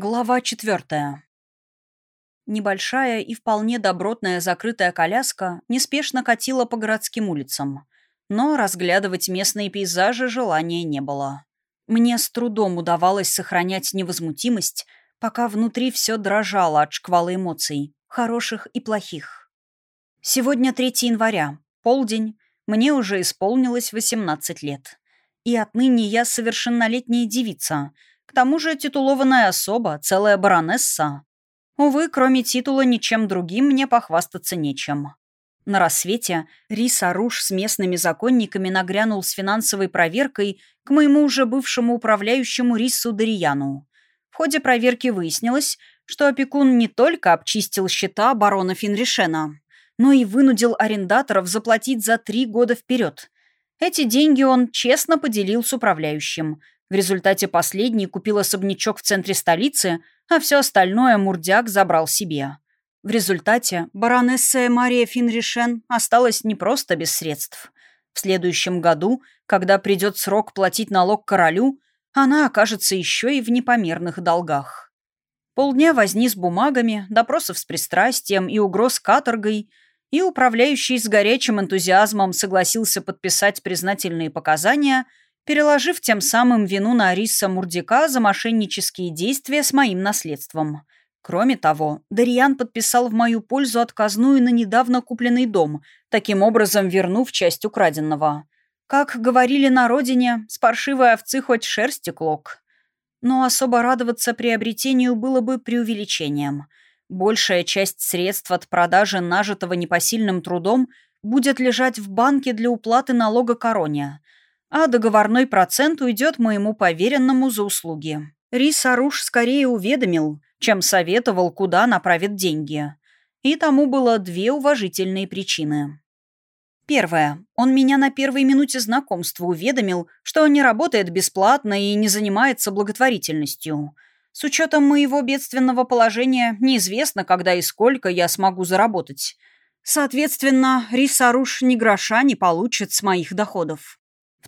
Глава четвертая. Небольшая и вполне добротная закрытая коляска неспешно катила по городским улицам, но разглядывать местные пейзажи желания не было. Мне с трудом удавалось сохранять невозмутимость, пока внутри все дрожало от шквала эмоций, хороших и плохих. Сегодня 3 января, полдень, мне уже исполнилось 18 лет. И отныне я совершеннолетняя девица — к тому же титулованная особа, целая баронесса. Увы, кроме титула, ничем другим мне похвастаться нечем. На рассвете Рис Аруш с местными законниками нагрянул с финансовой проверкой к моему уже бывшему управляющему Рису Дарияну. В ходе проверки выяснилось, что опекун не только обчистил счета барона Финришена, но и вынудил арендаторов заплатить за три года вперед. Эти деньги он честно поделил с управляющим – в результате последний купил особнячок в центре столицы, а все остальное Мурдяк забрал себе. В результате баронесса Мария Финришен осталась не просто без средств. В следующем году, когда придет срок платить налог королю, она окажется еще и в непомерных долгах. Полдня возни с бумагами, допросов с пристрастием и угроз каторгой, и управляющий с горячим энтузиазмом согласился подписать признательные показания – переложив тем самым вину на Ариса Мурдика за мошеннические действия с моим наследством. Кроме того, Дарьян подписал в мою пользу отказную на недавно купленный дом, таким образом вернув часть украденного. Как говорили на родине, с паршивой овцы хоть шерсти клок. Но особо радоваться приобретению было бы преувеличением. Большая часть средств от продажи нажитого непосильным трудом будет лежать в банке для уплаты налога короне – а договорной процент уйдет моему поверенному за услуги. Рис Аруш скорее уведомил, чем советовал, куда направить деньги. И тому было две уважительные причины. Первое. Он меня на первой минуте знакомства уведомил, что не работает бесплатно и не занимается благотворительностью. С учетом моего бедственного положения неизвестно, когда и сколько я смогу заработать. Соответственно, Рисаруш ни гроша не получит с моих доходов.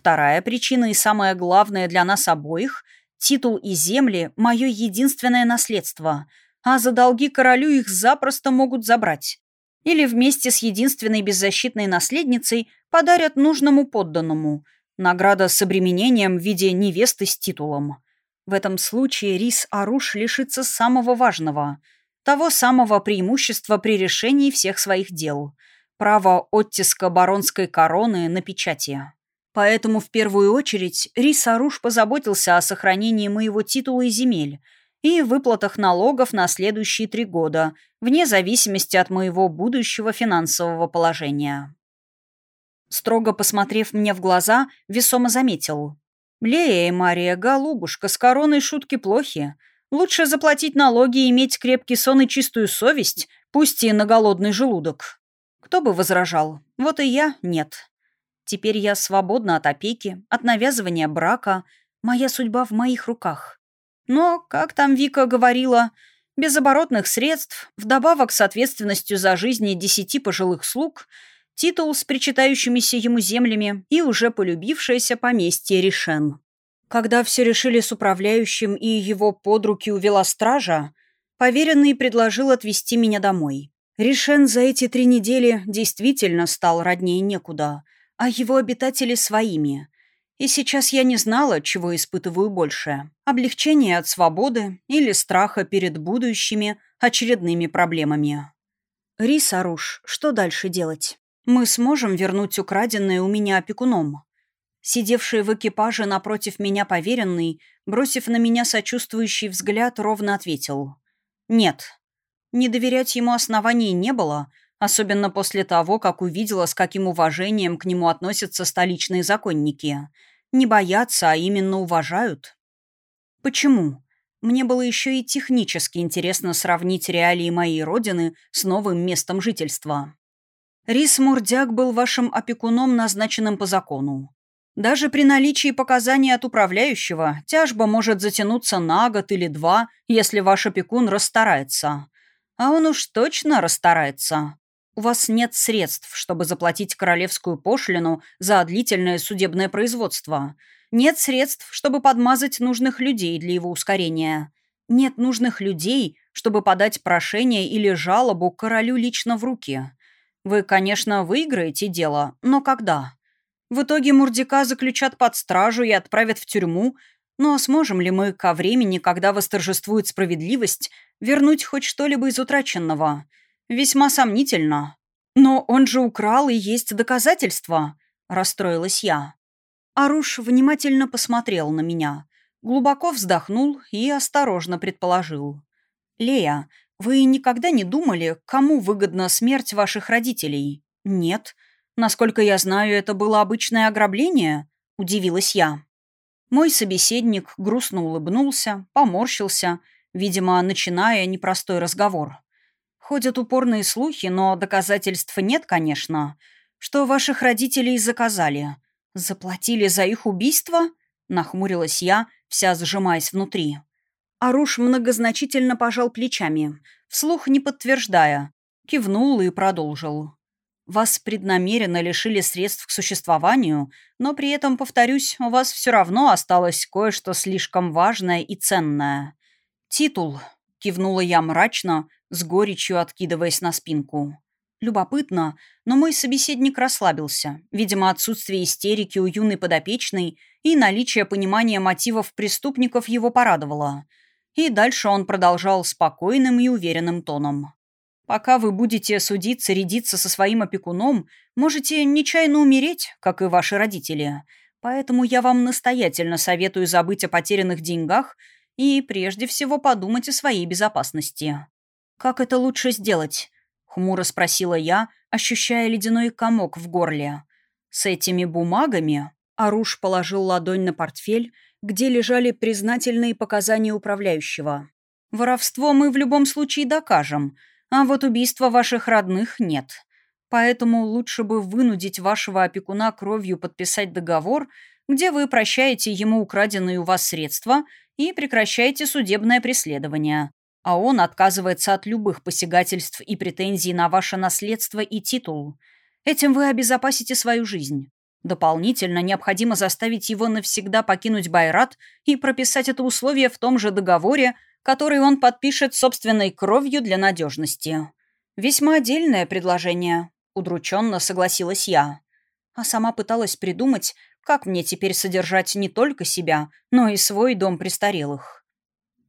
Вторая причина и самая главная для нас обоих – титул и земли – мое единственное наследство, а за долги королю их запросто могут забрать. Или вместе с единственной беззащитной наследницей подарят нужному подданному. Награда с обременением в виде невесты с титулом. В этом случае Рис Аруш лишится самого важного – того самого преимущества при решении всех своих дел – права оттиска баронской короны на печати. Поэтому в первую очередь Рис Аруш позаботился о сохранении моего титула и земель и выплатах налогов на следующие три года, вне зависимости от моего будущего финансового положения. Строго посмотрев мне в глаза, весомо заметил. «Лея, Мария, голубушка, с короной шутки плохи. Лучше заплатить налоги и иметь крепкий сон и чистую совесть, пусть и на голодный желудок». Кто бы возражал? Вот и я — нет. Теперь я свободна от опеки, от навязывания брака. Моя судьба в моих руках. Но, как там Вика говорила, без оборотных средств, вдобавок с ответственностью за жизни десяти пожилых слуг, титул с причитающимися ему землями и уже полюбившееся поместье Решен. Когда все решили с управляющим и его под руки увела стража, поверенный предложил отвезти меня домой. Решен за эти три недели действительно стал роднее некуда — а его обитатели своими. И сейчас я не знала, чего испытываю больше – облегчение от свободы или страха перед будущими очередными проблемами. «Рис, Аруш, что дальше делать? Мы сможем вернуть украденное у меня опекуном?» Сидевший в экипаже напротив меня поверенный, бросив на меня сочувствующий взгляд, ровно ответил. «Нет». Не доверять ему оснований не было, Особенно после того, как увидела, с каким уважением к нему относятся столичные законники. Не боятся, а именно уважают. Почему? Мне было еще и технически интересно сравнить реалии моей родины с новым местом жительства. Рис Мурдяк был вашим опекуном, назначенным по закону. Даже при наличии показаний от управляющего тяжба может затянуться на год или два, если ваш опекун расстарается. А он уж точно расстарается. У вас нет средств, чтобы заплатить королевскую пошлину за длительное судебное производство. Нет средств, чтобы подмазать нужных людей для его ускорения. Нет нужных людей, чтобы подать прошение или жалобу королю лично в руки. Вы, конечно, выиграете дело, но когда? В итоге Мурдика заключат под стражу и отправят в тюрьму, но сможем ли мы ко времени, когда восторжествует справедливость, вернуть хоть что-либо из утраченного? Весьма сомнительно. Но он же украл, и есть доказательства, расстроилась я. Аруш внимательно посмотрел на меня, глубоко вздохнул и осторожно предположил. «Лея, вы никогда не думали, кому выгодна смерть ваших родителей?» «Нет. Насколько я знаю, это было обычное ограбление?» – удивилась я. Мой собеседник грустно улыбнулся, поморщился, видимо, начиная непростой разговор. Ходят упорные слухи, но доказательств нет, конечно. Что ваших родителей заказали? Заплатили за их убийство? Нахмурилась я, вся сжимаясь внутри. Аруш многозначительно пожал плечами, вслух не подтверждая, кивнул и продолжил. Вас преднамеренно лишили средств к существованию, но при этом, повторюсь, у вас все равно осталось кое-что слишком важное и ценное. Титул, кивнула я мрачно, с горечью откидываясь на спинку. Любопытно, но мой собеседник расслабился. Видимо, отсутствие истерики у юной подопечной и наличие понимания мотивов преступников его порадовало. И дальше он продолжал спокойным и уверенным тоном. Пока вы будете судиться, рядиться со своим опекуном, можете нечаянно умереть, как и ваши родители. Поэтому я вам настоятельно советую забыть о потерянных деньгах и прежде всего подумать о своей безопасности. «Как это лучше сделать?» — хмуро спросила я, ощущая ледяной комок в горле. «С этими бумагами?» Аруш положил ладонь на портфель, где лежали признательные показания управляющего. «Воровство мы в любом случае докажем», а вот убийства ваших родных нет. Поэтому лучше бы вынудить вашего опекуна кровью подписать договор, где вы прощаете ему украденные у вас средства и прекращаете судебное преследование. А он отказывается от любых посягательств и претензий на ваше наследство и титул. Этим вы обезопасите свою жизнь. Дополнительно необходимо заставить его навсегда покинуть Байрат и прописать это условие в том же договоре, который он подпишет собственной кровью для надежности. Весьма отдельное предложение, удрученно согласилась я. А сама пыталась придумать, как мне теперь содержать не только себя, но и свой дом престарелых.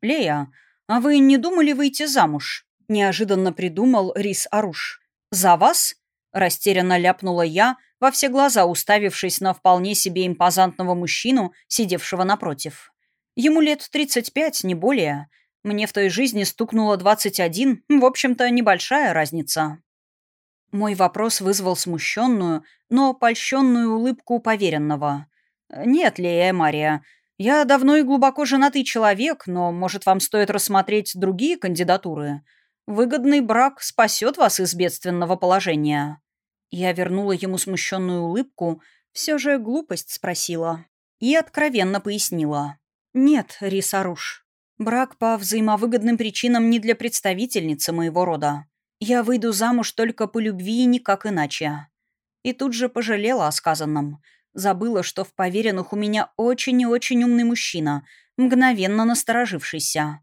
«Лея, а вы не думали выйти замуж?» – неожиданно придумал Рис Аруш. «За вас?» – растерянно ляпнула я, во все глаза уставившись на вполне себе импозантного мужчину, сидевшего напротив. Ему лет 35, не более – мне в той жизни стукнуло 21, в общем-то, небольшая разница. Мой вопрос вызвал смущенную, но польщенную улыбку поверенного. «Нет, Лея Мария, я давно и глубоко женатый человек, но, может, вам стоит рассмотреть другие кандидатуры? Выгодный брак спасет вас из бедственного положения». Я вернула ему смущенную улыбку, все же глупость спросила. И откровенно пояснила. «Нет, Рисаруш, Брак по взаимовыгодным причинам не для представительницы моего рода. Я выйду замуж только по любви и никак иначе. И тут же пожалела о сказанном. Забыла, что в поверенных у меня очень и очень умный мужчина, мгновенно насторожившийся.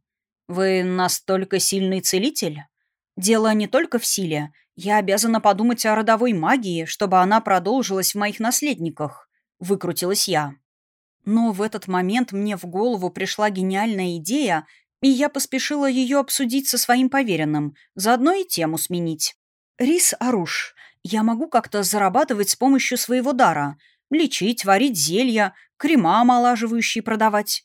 «Вы настолько сильный целитель?» «Дело не только в силе. Я обязана подумать о родовой магии, чтобы она продолжилась в моих наследниках», — выкрутилась я. Но в этот момент мне в голову пришла гениальная идея, и я поспешила ее обсудить со своим поверенным, заодно и тему сменить. «Рис Аруш, я могу как-то зарабатывать с помощью своего дара. Лечить, варить зелья, крема омолаживающие продавать.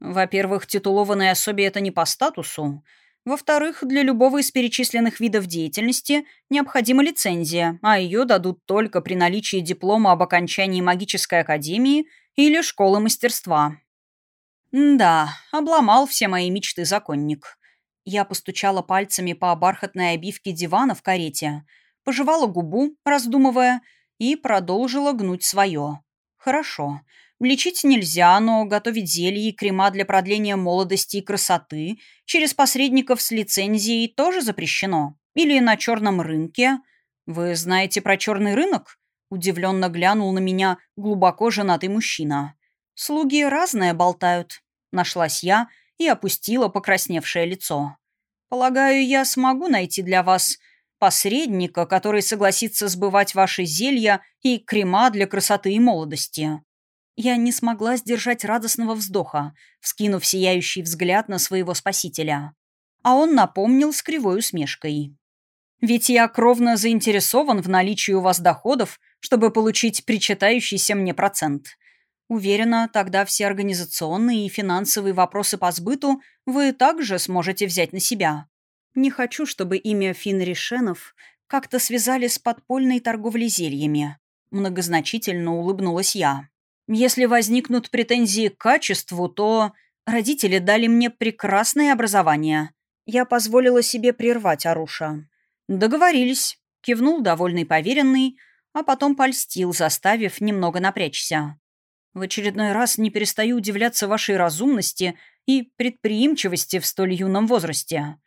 Во-первых, титулованной особе это не по статусу. Во-вторых, для любого из перечисленных видов деятельности необходима лицензия, а ее дадут только при наличии диплома об окончании магической академии – или школы мастерства. Да, обломал все мои мечты законник. Я постучала пальцами по бархатной обивке дивана в карете, пожевала губу, раздумывая, и продолжила гнуть свое. Хорошо. Лечить нельзя, но готовить зелья и крема для продления молодости и красоты через посредников с лицензией тоже запрещено. Или на черном рынке. Вы знаете про черный рынок? Удивленно глянул на меня глубоко женатый мужчина. «Слуги разное болтают», — нашлась я и опустила покрасневшее лицо. «Полагаю, я смогу найти для вас посредника, который согласится сбывать ваши зелья и крема для красоты и молодости». Я не смогла сдержать радостного вздоха, вскинув сияющий взгляд на своего спасителя. А он напомнил с кривой усмешкой. «Ведь я кровно заинтересован в наличии у вас доходов, чтобы получить причитающийся мне процент. Уверена, тогда все организационные и финансовые вопросы по сбыту вы также сможете взять на себя. Не хочу, чтобы имя Финришенов как-то связали с подпольной торговлей зельями. Многозначительно улыбнулась я. Если возникнут претензии к качеству, то родители дали мне прекрасное образование. Я позволила себе прервать Аруша. Договорились. Кивнул довольный поверенный, а потом польстил, заставив немного напрячься. В очередной раз не перестаю удивляться вашей разумности и предприимчивости в столь юном возрасте.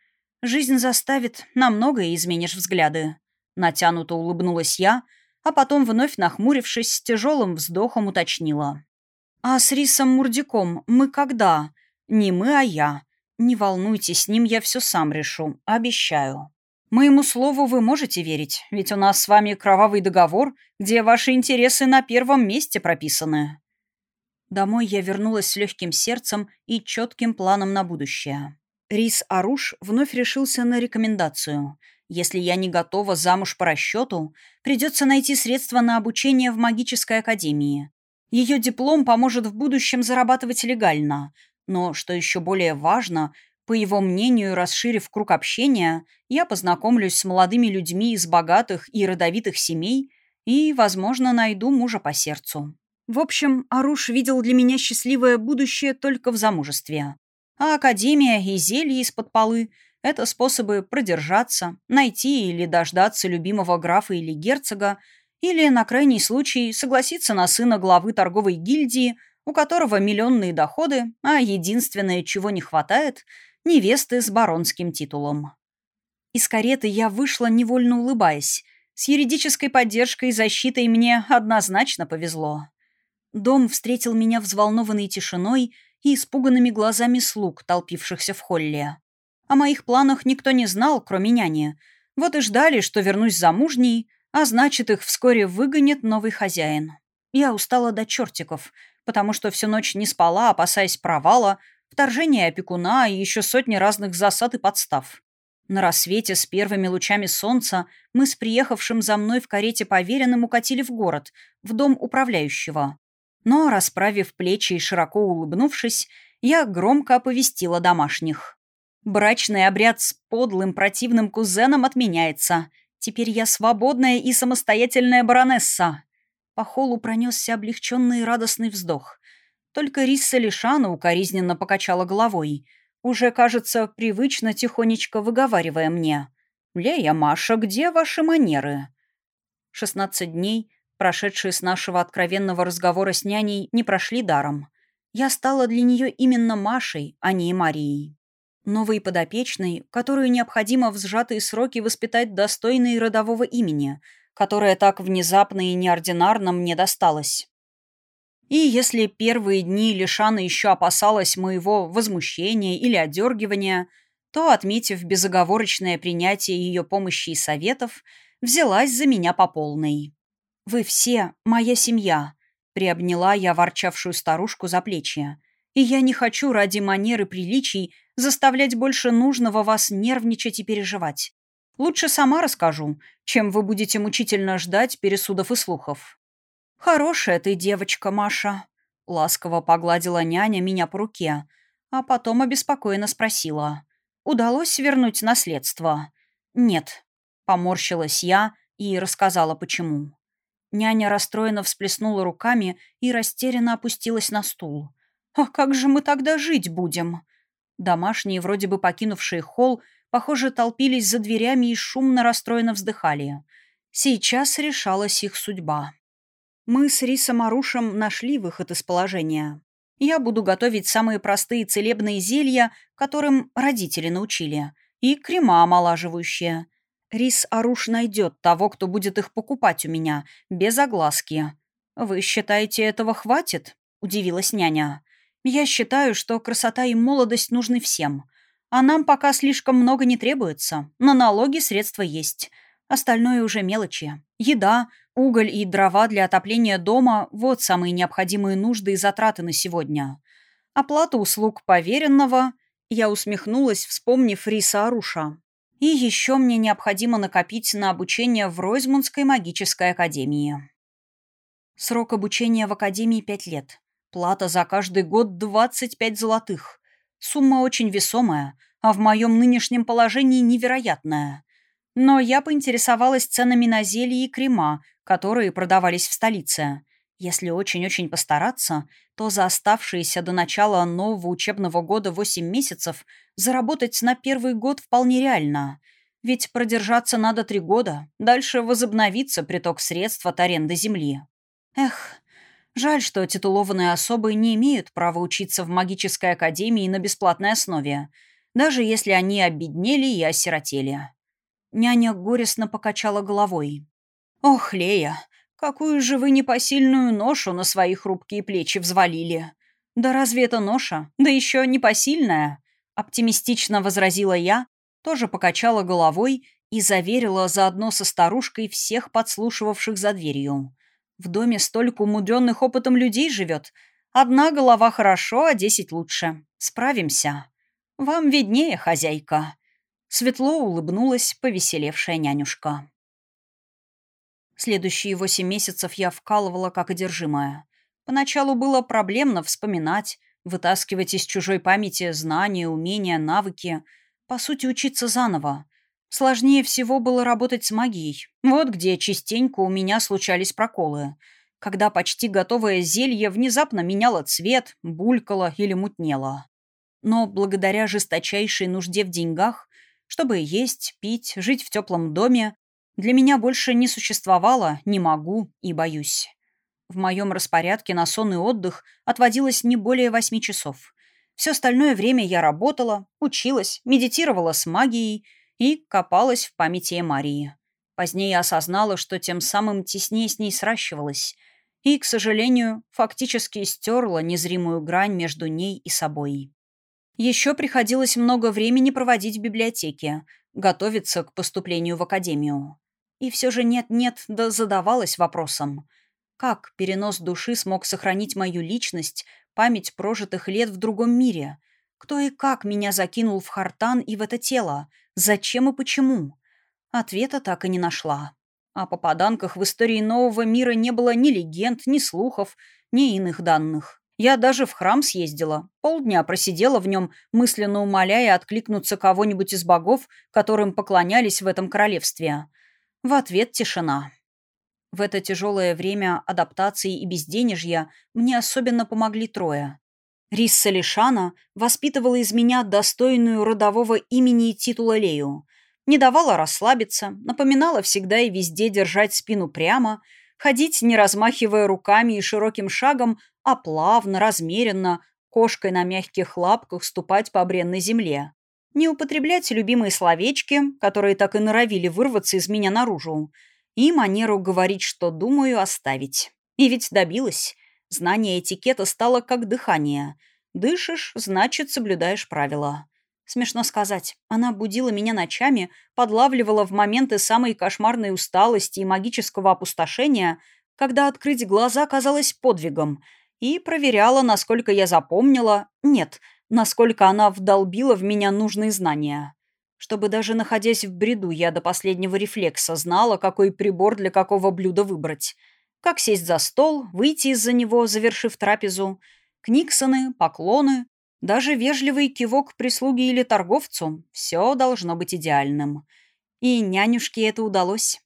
Жизнь заставит, на многое изменишь взгляды. Натянуто улыбнулась я, а потом, вновь нахмурившись, с тяжелым вздохом уточнила. «А с Рисом Мурдиком мы когда?» «Не мы, а я. Не волнуйтесь, с ним я все сам решу, обещаю». Моему слову вы можете верить, ведь у нас с вами кровавый договор, где ваши интересы на первом месте прописаны. Домой я вернулась с легким сердцем и четким планом на будущее. Рис Аруш вновь решился на рекомендацию. Если я не готова замуж по расчету, придется найти средства на обучение в магической академии. Ее диплом поможет в будущем зарабатывать легально. Но, что еще более важно, по его мнению, расширив круг общения, я познакомлюсь с молодыми людьми из богатых и родовитых семей и, возможно, найду мужа по сердцу. В общем, Аруш видел для меня счастливое будущее только в замужестве. А Академия и зелье из-под полы — это способы продержаться, найти или дождаться любимого графа или герцога, или, на крайний случай, согласиться на сына главы торговой гильдии, у которого миллионные доходы, а единственное, чего не хватает — невесты с баронским титулом. Из кареты я вышла, невольно улыбаясь. С юридической поддержкой и защитой мне однозначно повезло. Дом встретил меня взволнованной тишиной и испуганными глазами слуг, толпившихся в холле. О моих планах никто не знал, кроме няни. Вот и ждали, что вернусь замужней, а значит, их вскоре выгонит новый хозяин. Я устала до чертиков, потому что всю ночь не спала, опасаясь провала, вторжения опекуна и еще сотни разных засад и подстав. На рассвете с первыми лучами солнца мы с приехавшим за мной в карете поверенным укатили в город, в дом управляющего. Но, расправив плечи и широко улыбнувшись, я громко оповестила домашних. Брачный обряд с подлым противным кузеном отменяется. Теперь я свободная и самостоятельная баронесса. По холу пронесся облегченный и радостный вздох. Только Рисса Лишана укоризненно покачала головой, уже, кажется, привычно тихонечко выговаривая мне. «Лея, Маша, где ваши манеры?» Шестнадцать дней прошедшие с нашего откровенного разговора с няней, не прошли даром. Я стала для нее именно Машей, а не Марией. Новой подопечной, которую необходимо в сжатые сроки воспитать достойной родового имени, которое так внезапно и неординарно мне досталось. И если первые дни Лишана еще опасалась моего возмущения или одергивания, то, отметив безоговорочное принятие ее помощи и советов, взялась за меня по полной. «Вы все моя семья», — приобняла я ворчавшую старушку за плечи. «И я не хочу ради манеры приличий заставлять больше нужного вас нервничать и переживать. Лучше сама расскажу, чем вы будете мучительно ждать пересудов и слухов». «Хорошая ты девочка, Маша», — ласково погладила няня меня по руке, а потом обеспокоенно спросила. «Удалось вернуть наследство?» «Нет», — поморщилась я и рассказала, почему. Няня расстроенно всплеснула руками и растерянно опустилась на стул. «А как же мы тогда жить будем?» Домашние, вроде бы покинувшие холл, похоже, толпились за дверями и шумно расстроенно вздыхали. Сейчас решалась их судьба. Мы с Рисом Арушем нашли выход из положения. Я буду готовить самые простые целебные зелья, которым родители научили, и крема омолаживающие – Рис Аруш найдет того, кто будет их покупать у меня, без огласки. «Вы считаете, этого хватит?» – удивилась няня. Я считаю, что красота и молодость нужны всем. А нам пока слишком много не требуется. На налоги средства есть. Остальное уже мелочи. Еда, уголь и дрова для отопления дома – вот самые необходимые нужды и затраты на сегодня. Оплата услуг поверенного – я усмехнулась, вспомнив Риса Аруша. И еще мне необходимо накопить на обучение в Ройзмундской магической академии. Срок обучения в академии пять лет. Плата за каждый год 25 золотых. Сумма очень весомая, а в моем нынешнем положении невероятная. Но я поинтересовалась ценами на зелья и крема, которые продавались в столице. Если очень-очень постараться, то за оставшиеся до начала нового учебного года 8 месяцев заработать на первый год вполне реально. Ведь продержаться надо три года, дальше возобновится приток средств от аренды земли. Эх, жаль, что титулованные особы не имеют права учиться в магической академии на бесплатной основе, даже если они обеднели и осиротели. Няня горестно покачала головой. «Ох, Лея, Какую же вы непосильную ношу на свои хрупкие плечи взвалили? Да разве это ноша? Да еще непосильная? Оптимистично возразила я, тоже покачала головой и заверила заодно со старушкой всех подслушивавших за дверью. В доме столько умудренных опытом людей живет. Одна голова хорошо, а десять лучше. Справимся. Вам виднее, хозяйка. Светло улыбнулась повеселевшая нянюшка. Следующие восемь месяцев я вкалывала как одержимая. Поначалу было проблемно вспоминать, вытаскивать из чужой памяти знания, умения, навыки. По сути, учиться заново. Сложнее всего было работать с магией. Вот где частенько у меня случались проколы. Когда почти готовое зелье внезапно меняло цвет, булькало или мутнело. Но благодаря жесточайшей нужде в деньгах, чтобы есть, пить, жить в теплом доме, для меня больше не существовало «не могу» и «боюсь». В моем распорядке на сон и отдых отводилось не более восьми часов. Все остальное время я работала, училась, медитировала с магией и копалась в памяти Марии. Позднее осознала, что тем самым теснее с ней сращивалась. И, к сожалению, фактически стерла незримую грань между ней и собой. Еще приходилось много времени проводить в библиотеке, готовиться к поступлению в академию. И все же нет-нет, да задавалась вопросом. Как перенос души смог сохранить мою личность, память прожитых лет в другом мире? Кто и как меня закинул в хартан и в это тело? Зачем и почему? Ответа так и не нашла. О попаданках в истории нового мира не было ни легенд, ни слухов, ни иных данных. Я даже в храм съездила, полдня просидела в нем, мысленно умоляя откликнуться кого-нибудь из богов, которым поклонялись в этом королевстве. В ответ тишина. В это тяжелое время адаптации и безденежья мне особенно помогли трое. Рисса Лишана воспитывала из меня достойную родового имени и титула Лею. Не давала расслабиться, напоминала всегда и везде держать спину прямо, ходить не размахивая руками и широким шагом, а плавно, размеренно, кошкой на мягких лапках ступать по бренной земле не употреблять любимые словечки, которые так и норовили вырваться из меня наружу, и манеру говорить, что думаю, оставить. И ведь добилась. Знание этикета стало как дыхание. Дышишь, значит, соблюдаешь правила. Смешно сказать, она будила меня ночами, подлавливала в моменты самой кошмарной усталости и магического опустошения, когда открыть глаза казалось подвигом, и проверяла, насколько я запомнила, нет – насколько она вдолбила в меня нужные знания. Чтобы даже находясь в бреду, я до последнего рефлекса знала, какой прибор для какого блюда выбрать. Как сесть за стол, выйти из-за него, завершив трапезу. Книксоны, поклоны, даже вежливый кивок прислуге или торговцу. Все должно быть идеальным. И нянюшке это удалось.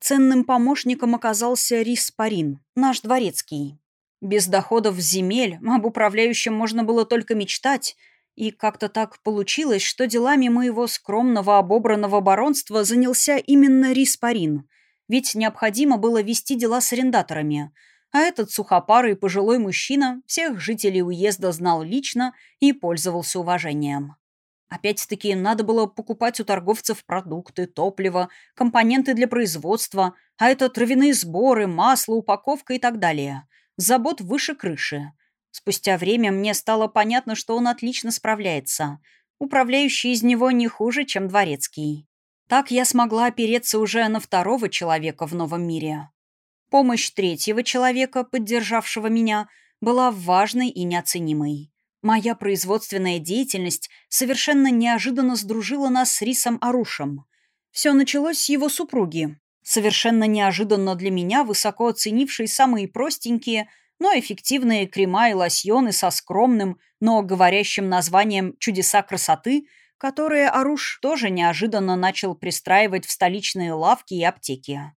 Ценным помощником оказался Рис Парин, наш дворецкий. Без доходов земель. Об управляющем можно было только мечтать, и как-то так получилось, что делами моего скромного обобранного баронства занялся именно Риспарин, ведь необходимо было вести дела с арендаторами, а этот сухопарый пожилой мужчина всех жителей уезда знал лично и пользовался уважением. Опять-таки, надо было покупать у торговцев продукты, топливо, компоненты для производства, а это травяные сборы, масло, упаковка и так далее – забот выше крыши. Спустя время мне стало понятно, что он отлично справляется. Управляющий из него не хуже, чем дворецкий. Так я смогла опереться уже на второго человека в новом мире. Помощь третьего человека, поддержавшего меня, была важной и неоценимой. Моя производственная деятельность совершенно неожиданно сдружила нас с Рисом Арушем. Все началось с его супруги, совершенно неожиданно для меня, высоко оценившей самые простенькие, но эффективные крема и лосьоны со скромным, но говорящим названием «Чудеса красоты», которые Аруш тоже неожиданно начал пристраивать в столичные лавки и аптеки.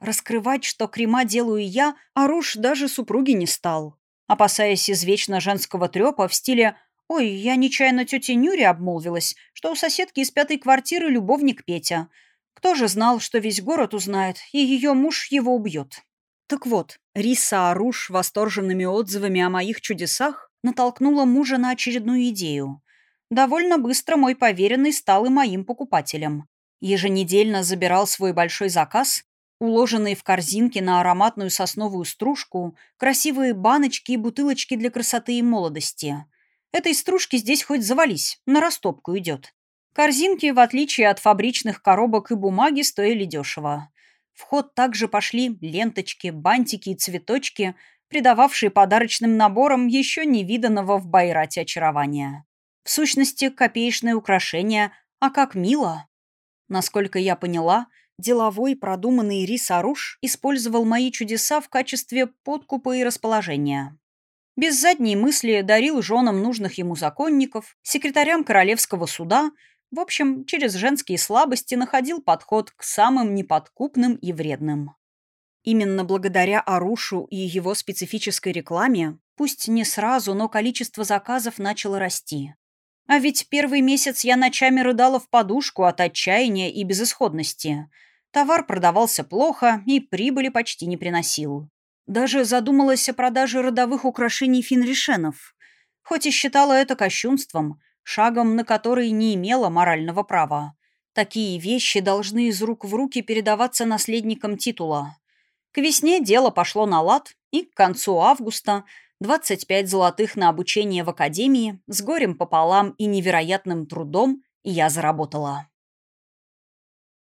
Раскрывать, что крема делаю я, Аруш даже супруги не стал, опасаясь извечно женского трепа в стиле «Ой, я нечаянно тете Нюре обмолвилась, что у соседки из пятой квартиры любовник Петя. Кто же знал, что весь город узнает, и ее муж его убьет?» Так вот, Риса Аруш восторженными отзывами о моих чудесах натолкнула мужа на очередную идею. Довольно быстро мой поверенный стал и моим покупателем. Еженедельно забирал свой большой заказ, уложенные в корзинки на ароматную сосновую стружку, красивые баночки и бутылочки для красоты и молодости. Этой стружки здесь хоть завались, на растопку идет. Корзинки, в отличие от фабричных коробок и бумаги, стоили дешево. В ход также пошли ленточки, бантики и цветочки, придававшие подарочным наборам еще невиданного в Байрате очарования. В сущности, копеечное украшение, а как мило. Насколько я поняла, деловой продуманный Рис Аруш использовал мои чудеса в качестве подкупа и расположения. Без задней мысли дарил женам нужных ему законников, секретарям королевского суда, в общем, через женские слабости находил подход к самым неподкупным и вредным. Именно благодаря Арушу и его специфической рекламе, пусть не сразу, но количество заказов начало расти. А ведь первый месяц я ночами рыдала в подушку от отчаяния и безысходности. Товар продавался плохо и прибыли почти не приносил. Даже задумалась о продаже родовых украшений финришенов. Хоть и считала это кощунством, шагом на который не имела морального права. Такие вещи должны из рук в руки передаваться наследникам титула. К весне дело пошло на лад, и к концу августа 25 золотых на обучение в академии с горем пополам и невероятным трудом я заработала.